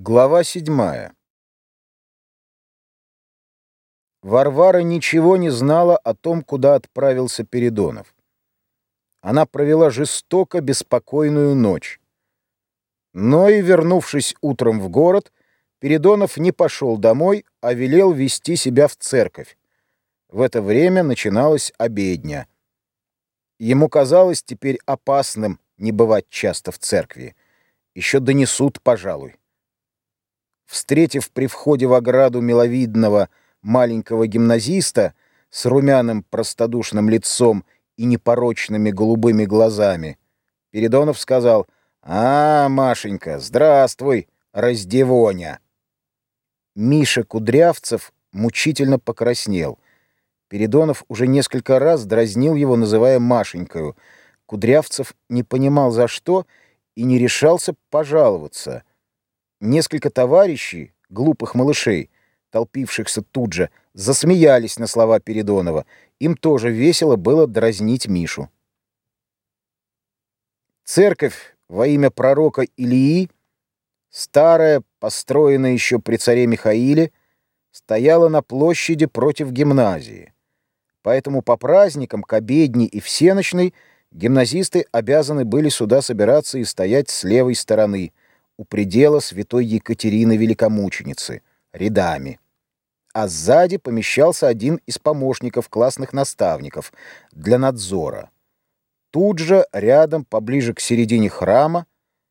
Глава седьмая. Варвара ничего не знала о том, куда отправился Передонов. Она провела жестоко беспокойную ночь. Но и, вернувшись утром в город, Передонов не пошел домой, а велел вести себя в церковь. В это время начиналась обедня. Ему казалось теперь опасным не бывать часто в церкви. Еще донесут, пожалуй встретив при входе в ограду миловидного маленького гимназиста с румяным простодушным лицом и непорочными голубыми глазами, Передонов сказал «А, Машенька, здравствуй, раздевоня!» Миша Кудрявцев мучительно покраснел. Передонов уже несколько раз дразнил его, называя Машенькою. Кудрявцев не понимал за что и не решался пожаловаться — Несколько товарищей, глупых малышей, толпившихся тут же, засмеялись на слова Передонова. Им тоже весело было дразнить Мишу. Церковь во имя пророка Илии, старая, построенная еще при царе Михаиле, стояла на площади против гимназии. Поэтому по праздникам, к обедне и всеночной гимназисты обязаны были сюда собираться и стоять с левой стороны – у предела святой Екатерины Великомученицы, рядами. А сзади помещался один из помощников классных наставников для надзора. Тут же, рядом, поближе к середине храма,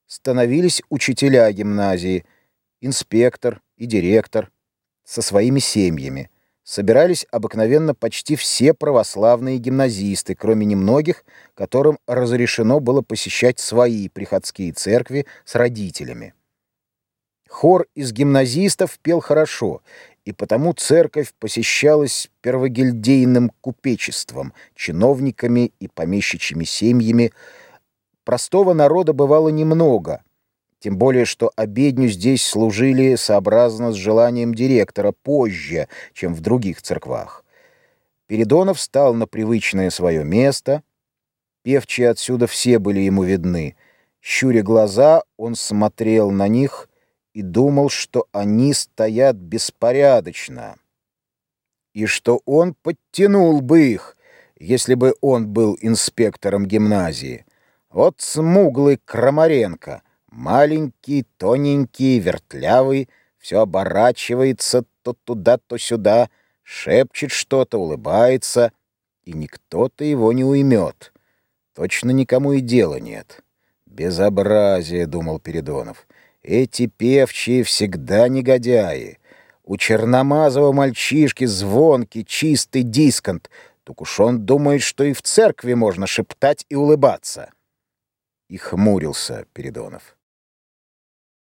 становились учителя гимназии, инспектор и директор со своими семьями собирались обыкновенно почти все православные гимназисты, кроме немногих, которым разрешено было посещать свои приходские церкви с родителями. Хор из гимназистов пел хорошо, и потому церковь посещалась первогильдейным купечеством, чиновниками и помещичьими семьями. Простого народа бывало немного — тем более, что обедню здесь служили сообразно с желанием директора позже, чем в других церквах. Передонов встал на привычное свое место. Певчие отсюда все были ему видны. Щуря глаза, он смотрел на них и думал, что они стоят беспорядочно, и что он подтянул бы их, если бы он был инспектором гимназии. Вот смуглый Крамаренко — Маленький, тоненький, вертлявый, все оборачивается то туда, то сюда, шепчет что-то, улыбается, и никто-то его не уймет. Точно никому и дела нет. «Безобразие», — думал Передонов. «Эти певчие всегда негодяи. У черномазого мальчишки звонкий, чистый дисконт. Так уж он думает, что и в церкви можно шептать и улыбаться». И хмурился Передонов.